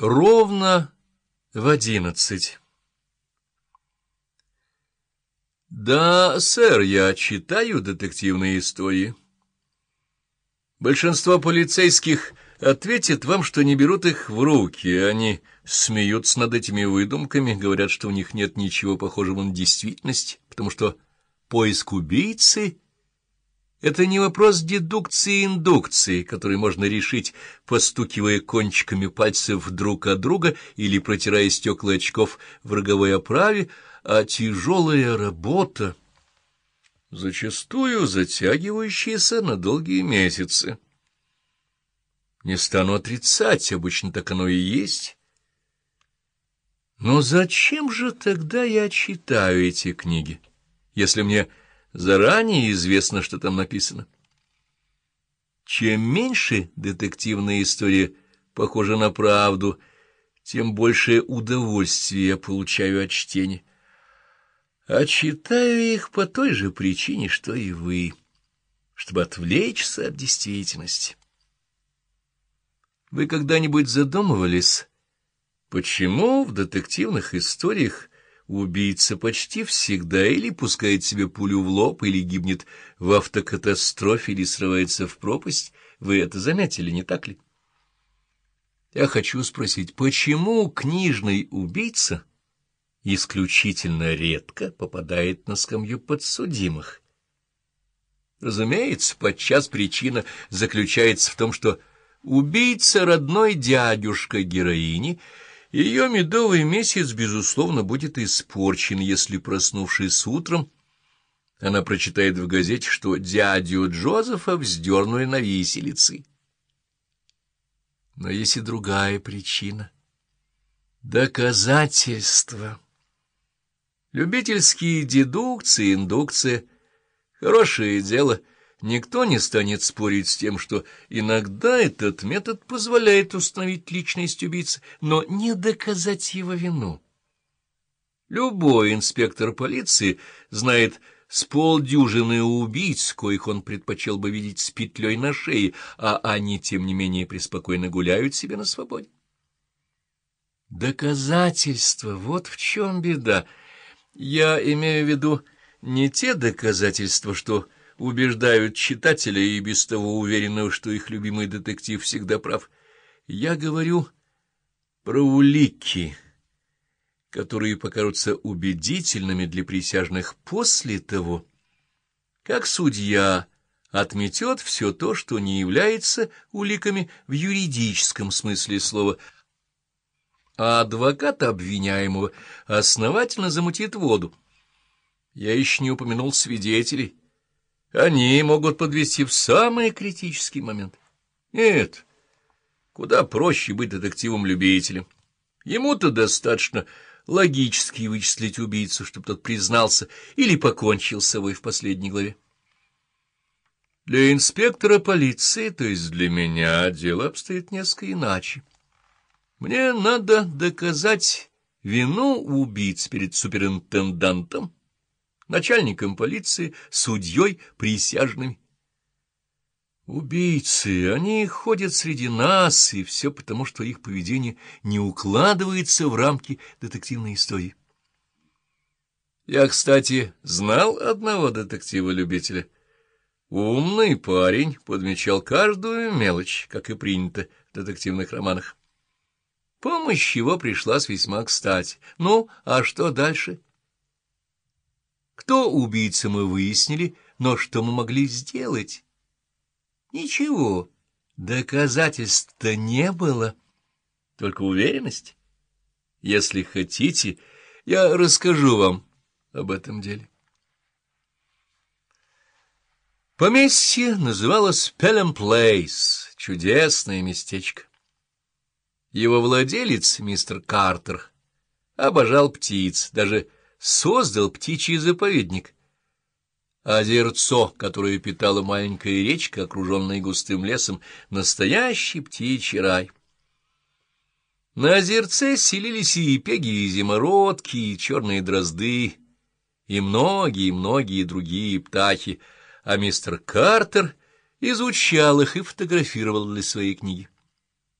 Ровно в одиннадцать. Да, сэр, я читаю детективные истории. Большинство полицейских ответит вам, что не берут их в руки. Они смеются над этими выдумками, говорят, что у них нет ничего похожего на действительность, потому что поиск убийцы — это не вопрос дедукции и индукции, который можно решить, постукивая кончиками пальцев друг от друга или протирая стекла очков в роговой оправе, а тяжелая работа, зачастую затягивающаяся на долгие месяцы. Не стану отрицать, обычно так оно и есть. Но зачем же тогда я читаю эти книги, если мне Заранее известно, что там написано. Чем меньше детективная история похожа на правду, тем большее удовольствие я получаю от чтения. А читаю их по той же причине, что и вы, чтобы отвлечься от действительности. Вы когда-нибудь задумывались, почему в детективных историях Убийца почти всегда или пускает себе пулю в лоб, или гибнет в автокатастрофе, или срывается в пропасть. Вы это заметили, не так ли? Я хочу спросить, почему книжный убийца исключительно редко попадает на скамью подсудимых? Разумеется, подчас причина заключается в том, что убийца родной дядюшка героини — ее медовый месяц, безусловно, будет испорчен, если, проснувшись утром, она прочитает в газете, что дядю Джозефа вздернули на виселицы. Но есть и другая причина. Доказательства. Любительские дедукции, индукция — хорошее дело — Никто не станет спорить с тем, что иногда этот метод позволяет установить личность убийцы, но не доказать его вину. Любой инспектор полиции знает с полдюжины убийц, коих он предпочел бы видеть с петлей на шее, а они, тем не менее, преспокойно гуляют себе на свободе. Доказательства — вот в чем беда. Я имею в виду не те доказательства, что убеждают читателя и без того уверенного, что их любимый детектив всегда прав. Я говорю про улики, которые покажутся убедительными для присяжных после того, как судья отметет все то, что не является уликами в юридическом смысле слова, а адвокат обвиняемого основательно замутит воду. Я еще не упомянул свидетелей, они могут подвести в самый критический момент. Нет, куда проще быть детективом-любителем. Ему-то достаточно логически вычислить убийцу, чтобы тот признался или покончил с собой в последней главе. Для инспектора полиции, то есть для меня, дело обстоит несколько иначе. Мне надо доказать вину убийц перед суперинтендантом, начальником полиции, судьей, присяжными. Убийцы, они ходят среди нас, и все потому, что их поведение не укладывается в рамки детективной истории. Я, кстати, знал одного детектива-любителя. Умный парень подмечал каждую мелочь, как и принято в детективных романах. Помощь его пришлась весьма кстати. Ну, а что дальше? — кто убийца, мы выяснили, но что мы могли сделать? Ничего, доказательств-то не было, только уверенность. Если хотите, я расскажу вам об этом деле. Поместье называлось Пелем Плейс, чудесное местечко. Его владелец, мистер Картер, обожал птиц, даже создал птичий заповедник. Озерцо, которое питала маленькая речка, окруженная густым лесом, настоящий птичий рай. На озерце селились и пеги, и зимородки, и черные дрозды, и многие-многие другие птахи, а мистер Картер изучал их и фотографировал для своей книги.